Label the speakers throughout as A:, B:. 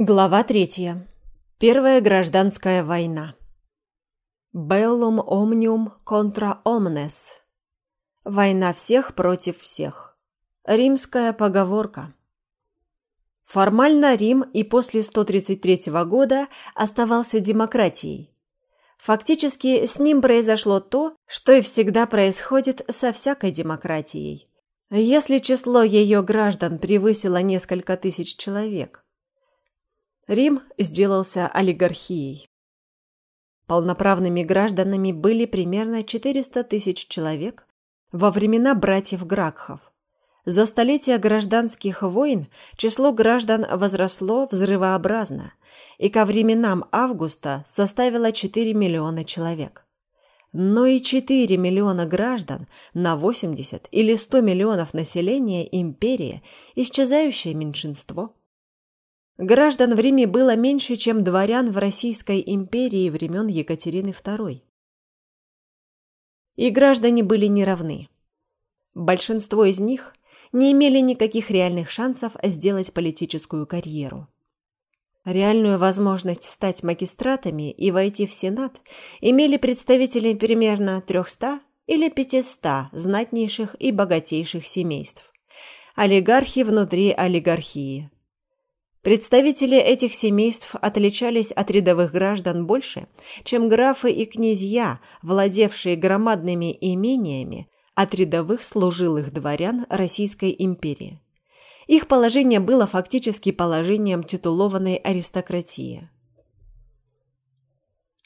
A: Глава третья. Первая гражданская война. Bellum omnium contra omnes. Война всех против всех. Римская поговорка. Формально Рим и после 133 года оставался демократией. Фактически с ним произошло то, что и всегда происходит со всякой демократией. Если число ее граждан превысило несколько тысяч человек, Рим сделался олигархией. Полноправными гражданами были примерно 400 тысяч человек во времена братьев Гракхов. За столетия гражданских войн число граждан возросло взрывообразно и ко временам Августа составило 4 миллиона человек. Но и 4 миллиона граждан на 80 или 100 миллионов населения империи – исчезающее меньшинство – Граждан в Риме было меньше, чем дворян в Российской империи времен Екатерины II. И граждане были неравны. Большинство из них не имели никаких реальных шансов сделать политическую карьеру. Реальную возможность стать магистратами и войти в Сенат имели представители примерно 300 или 500 знатнейших и богатейших семейств. Олигархи внутри олигархии – Представители этих семейств отличались от рядовых граждан больше, чем графы и князья, владевшие громадными имениями, от рядовых служилых дворян Российской империи. Их положение было фактически положением титулованной аристократии.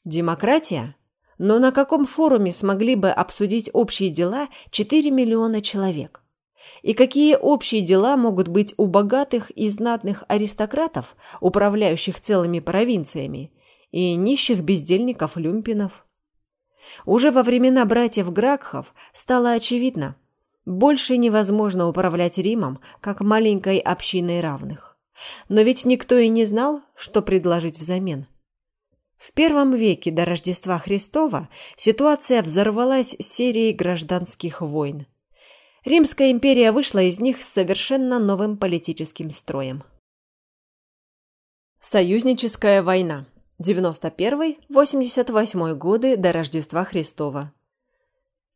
A: Демократия? Но на каком форуме смогли бы обсудить общие дела 4 миллиона человек? И какие общие дела могут быть у богатых и знатных аристократов, управляющих целыми провинциями, и нищих бездельников-люмпинов? Уже во времена братьев Гракхов стало очевидно, больше невозможно управлять Римом, как маленькой общиной равных. Но ведь никто и не знал, что предложить взамен. В первом веке до Рождества Христова ситуация взорвалась серией гражданских войн – Римская империя вышла из них с совершенно новым политическим строем. Союзническая война. 91-88 годы до Рождества Христова.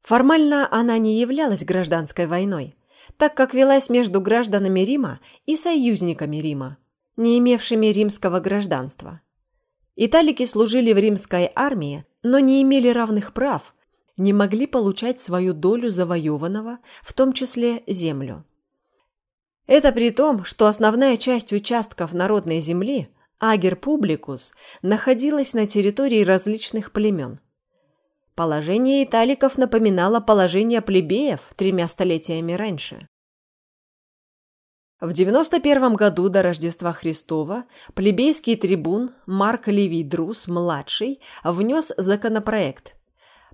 A: Формально она не являлась гражданской войной, так как велась между гражданами Рима и союзниками Рима, не имевшими римского гражданства. Италики служили в римской армии, но не имели равных прав – не могли получать свою долю завоеванного, в том числе землю. Это при том, что основная часть участков народной земли, Агер Публикус, находилась на территории различных племен. Положение италиков напоминало положение плебеев тремя столетиями раньше. В 91 году до Рождества Христова плебейский трибун Марк Ливий Друс-младший внес законопроект –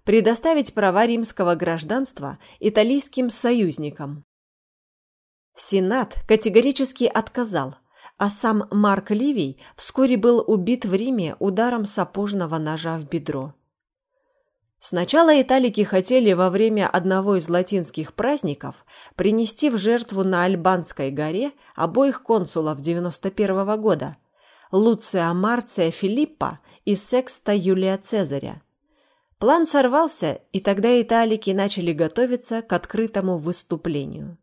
A: предоставить права римского гражданства итальянским союзникам. Сенат категорически отказал, а сам Марк Ливий вскоре был убит в Риме ударом сапожного ножа в бедро. Сначала италики хотели во время одного из латинских праздников принести в жертву на Альбанской горе обоих консулов 91 -го года – Луция Марция Филиппа и Секста Юлия Цезаря – План сорвался, и тогда италики начали готовиться к открытому выступлению.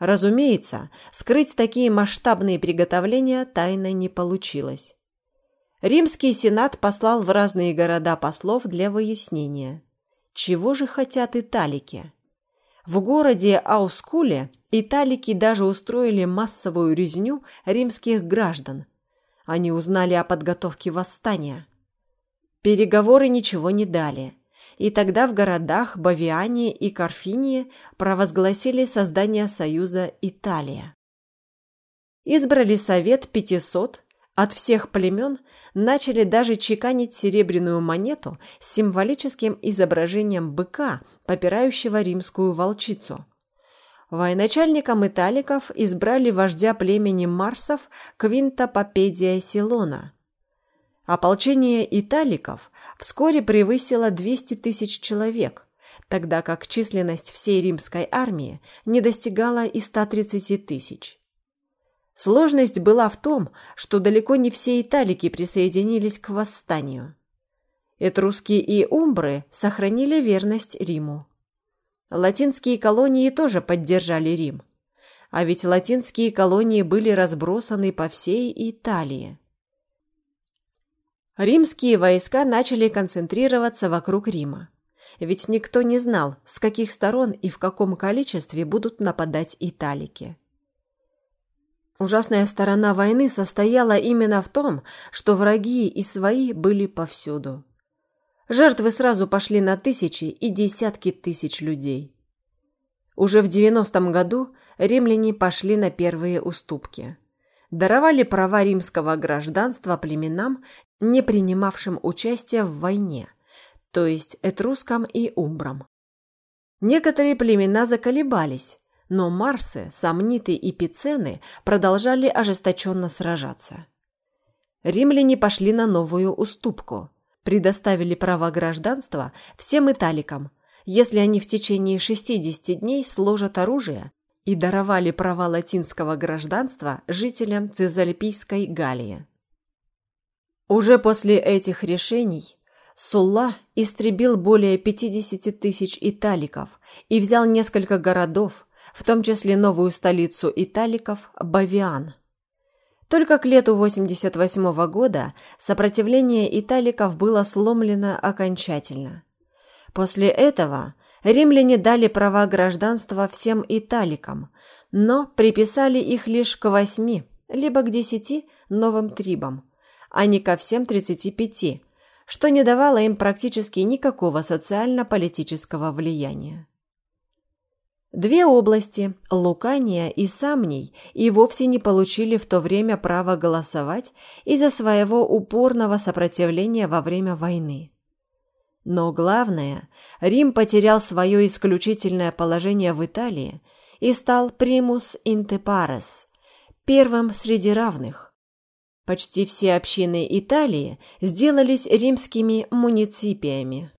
A: Разумеется, скрыть такие масштабные приготовления тайно не получилось. Римский сенат послал в разные города послов для выяснения, чего же хотят италики. В городе Аускуле италики даже устроили массовую резню римских граждан. Они узнали о подготовке восстания – Переговоры ничего не дали. И тогда в городах Бавиане и Карфинии провозгласили создание Союза Италия. Избрали совет 500, от всех племен начали даже чеканить серебряную монету с символическим изображением быка, попирающего римскую волчицу. Военачальником италиков избрали вождя племени Марсов Квинта Попедия Силона – Ополчение италиков вскоре превысило 200 тысяч человек, тогда как численность всей римской армии не достигала и 130 тысяч. Сложность была в том, что далеко не все италики присоединились к восстанию. Этруски и умбры сохранили верность Риму. Латинские колонии тоже поддержали Рим. А ведь латинские колонии были разбросаны по всей Италии. Римские войска начали концентрироваться вокруг Рима. Ведь никто не знал, с каких сторон и в каком количестве будут нападать италики. Ужасная сторона войны состояла именно в том, что враги и свои были повсюду. Жертвы сразу пошли на тысячи и десятки тысяч людей. Уже в 90-м году римляне пошли на первые уступки. Даровали права римского гражданства племенам, не принимавшим участия в войне, то есть этрускам и умбрам. Некоторые племена заколебались, но Марсы, Сомниты и Пицены продолжали ожесточенно сражаться. Римляне пошли на новую уступку. Предоставили право гражданства всем италикам, если они в течение 60 дней сложат оружие и даровали права латинского гражданства жителям Цезальпийской Галлии. Уже после этих решений Сулла истребил более 50 тысяч италиков и взял несколько городов, в том числе новую столицу италиков – Бавиан. Только к лету 88 -го года сопротивление италиков было сломлено окончательно. После этого римляне дали права гражданства всем италикам, но приписали их лишь к восьми, либо к десяти новым трибам, а не ко всем 35, что не давало им практически никакого социально-политического влияния. Две области, Лукания и Самний, и вовсе не получили в то время права голосовать из-за своего упорного сопротивления во время войны. Но главное, Рим потерял свое исключительное положение в Италии и стал примус pares, первым среди равных. Почти все общины Италии сделались римскими муниципиями.